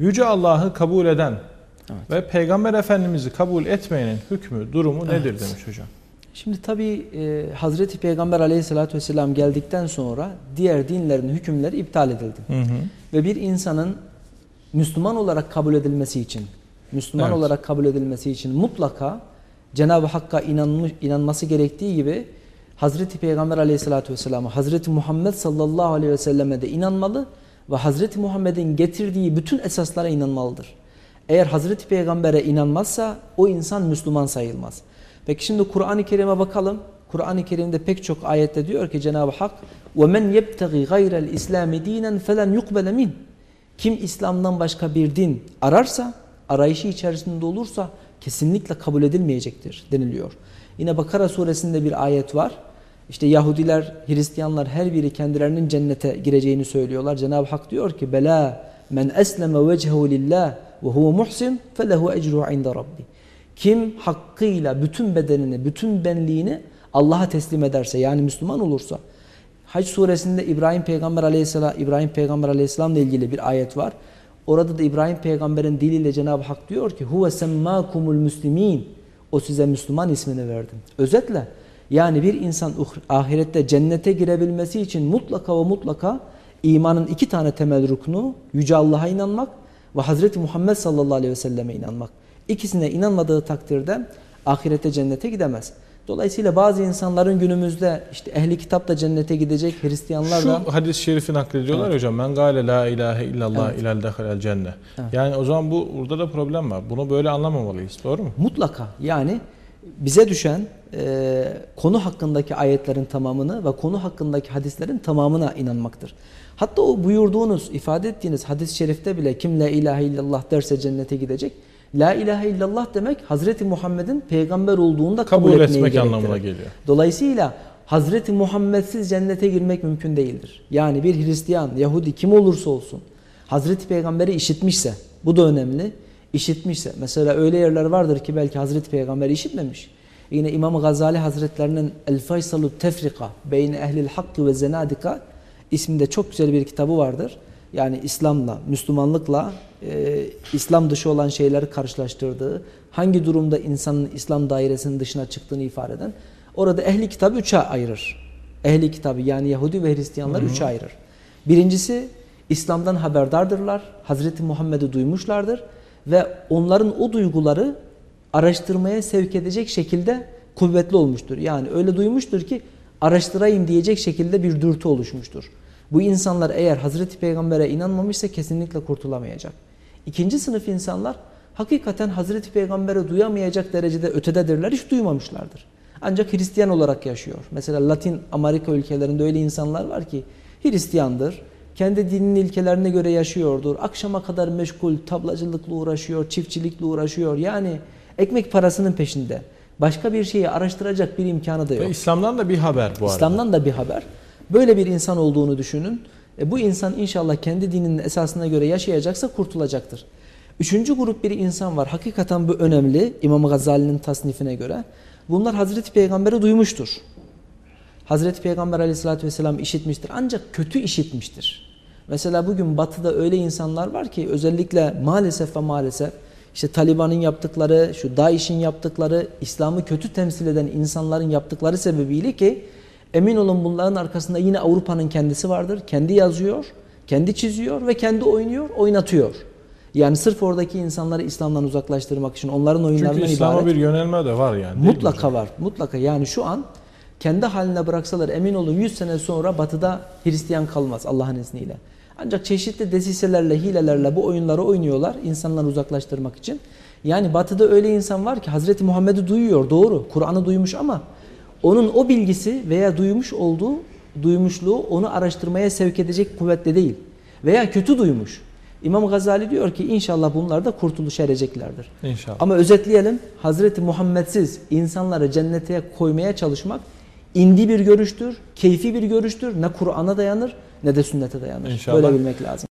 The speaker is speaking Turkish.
Yüce Allah'ı kabul eden ve Peygamber Efendimiz'i kabul etmeyenin hükmü, durumu nedir demiş hocam. Şimdi tabi e, Hazreti Peygamber aleyhissalatü vesselam geldikten sonra diğer dinlerin hükümleri iptal edildi. Hı hı. Ve bir insanın Müslüman olarak kabul edilmesi için, Müslüman Evet. olarak kabul edilmesi için mutlaka Cenab-ı Hakk'a inanmış, inanması gerektiği gibi Hazreti Peygamber aleyhissalatü vesselam'a, Hazreti Muhammed sallallahu aleyhi ve selleme de inanmalı ve Hazreti Muhammed'in getirdiği bütün esaslara inanmalıdır. Eğer Hazreti Peygamber'e inanmazsa o insan Müslüman sayılmaz. Peki şimdi Kur'an-ı Kerim'e bakalım. Kur'an-ı Kerim'de pek çok ayette diyor ki Cenab-ı Hak وَمَنْ يَبْتَغِ غَيْرَ الْاِسْلَامِ دِينًا فَلَنْ يُقْبَلَ مِنْ Kim İslam'dan başka bir din ararsa, arayışı içerisinde olursa kesinlikle kabul edilmeyecektir deniliyor. Yine Bakara suresinde bir ayet var. İşte Yahudiler, Hristiyanlar her biri kendilerinin cennete gireceğini söylüyorlar. Cenab-ı Hak diyor ki Bela men esleme vechehu lillah ve huve muhsin felehu ecruhu inde rabbi. Kim hakkıyla bütün bedenini, bütün benliğini Allah'a teslim ederse yani Müslüman olursa Hac suresinde İbrahim Peygamber aleyhisselam İbrahim Peygamber aleyhisselamla ilgili bir ayet var. Orada da İbrahim Peygamber'in diliyle Cenab-ı Hak diyor ki huve semmakumul muslimin. O size Müslüman ismini verdim. Özetle yani bir insan uh- ahirette cennete girebilmesi için mutlaka ve mutlaka imanın iki tane temel ruknu Yüce Allah'a inanmak ve Hazreti Muhammed sallallahu aleyhi ve selleme inanmak. İkisine inanmadığı takdirde ahirete cennete gidemez. Dolayısıyla bazı insanların günümüzde işte ehli kitap da cennete gidecek, Hristiyanlar da Şu hadis-i şerifi naklediyorlar Evet. hocam. Men gale la ilahe illallah Evet. ilal dehalel cennet. Evet. Yani o zaman bu burada da problem var. Bunu böyle anlamamalıyız. Doğru mu? mutlaka yani bize düşen e, konu hakkındaki ayetlerin tamamını ve konu hakkındaki hadislerin tamamına inanmaktır. Hatta o buyurduğunuz, ifade ettiğiniz hadis-i şerifte bile kim la ilahe illallah derse cennete gidecek. La ilahe illallah demek Hazreti Muhammed'in peygamber olduğunu da kabul, Kabul etmek anlamına geliyor. Dolayısıyla Hazreti Muhammed'siz cennete girmek mümkün değildir. Yani bir Hristiyan, Yahudi kim olursa olsun Hazreti Peygamber'i işitmişse, bu da önemli, işitmişse. Mesela öyle yerler vardır ki belki Hazreti Peygamber'i işitmemiş. Yine İmam Gazali Hazretlerinin El Faysalu Tefrika Beyne Ehlil Hakkı ve Zenadika isminde çok güzel bir kitabı vardır. Yani İslam'la, Müslümanlıkla e, İslam dışı olan şeyleri karşılaştırdığı, hangi durumda insanın İslam dairesinin dışına çıktığını ifade eden. Orada ehli kitabı üçe ayırır. Ehli kitabı yani Yahudi ve Hristiyanlar üçe ayırır. Birincisi İslam'dan haberdardırlar. Hazreti Muhammed'i duymuşlardır ve onların o duyguları araştırmaya sevk edecek şekilde kuvvetli olmuştur. Yani öyle duymuştur ki araştırayım diyecek şekilde bir dürtü oluşmuştur. Bu insanlar eğer Hazreti Peygamber'e inanmamışsa kesinlikle kurtulamayacak. İkinci sınıf insanlar hakikaten Hazreti Peygamber'e duyamayacak derecede ötededirler, hiç duymamışlardır. Ancak Hristiyan olarak yaşıyor. Mesela Latin Amerika ülkelerinde öyle insanlar var ki Hristiyandır, kendi dininin ilkelerine göre yaşıyordur, akşama kadar meşgul, tablacılıkla uğraşıyor, çiftçilikle uğraşıyor. Yani ekmek parasının peşinde. Başka bir şeyi araştıracak bir imkanı da yok. Ve İslam'dan da bir haber bu arada. İslam'dan da bir haber. Böyle bir insan olduğunu düşünün. E bu insan inşallah kendi dininin esasına göre yaşayacaksa kurtulacaktır. Üçüncü grup bir insan var. Hakikaten bu önemli İmam Gazali'nin tasnifine göre. Bunlar Hazreti Peygamber'i duymuştur. Hazreti Peygamber aleyhissalatü vesselam işitmiştir. Ancak kötü işitmiştir. Mesela bugün batıda öyle insanlar var ki özellikle maalesef ve maalesef işte Taliban'ın yaptıkları, şu DAEŞ'in yaptıkları, İslam'ı kötü temsil eden insanların yaptıkları sebebiyle ki emin olun bunların arkasında yine Avrupa'nın kendisi vardır. Kendi yazıyor, kendi çiziyor ve kendi oynuyor, oynatıyor. Yani sırf oradaki insanları İslam'dan uzaklaştırmak için onların oyunlarından Çünkü İslam'a ibaret. bir yönelme de var yani. Mutlaka var. Mutlaka. Yani şu an kendi haline bıraksalar emin olun 100 sene sonra batıda Hristiyan kalmaz Allah'ın izniyle. Ancak çeşitli desiselerle, hilelerle bu oyunları oynuyorlar insanları uzaklaştırmak için. Yani batıda öyle insan var ki Hazreti Muhammed'i duyuyor doğru. Kur'an'ı duymuş ama onun o bilgisi veya duymuş olduğu duymuşluğu onu araştırmaya sevk edecek kuvvette değil. Veya kötü duymuş. İmam Gazali diyor ki inşallah bunlar da kurtuluşa ereceklerdir. İnşallah. Ama özetleyelim Hazreti Muhammedsiz insanları cennete koymaya çalışmak indi bir görüştür, keyfi bir görüştür. Ne Kur'an'a dayanır ne de sünnete dayanır. İnşallah. Böyle bilmek lazım.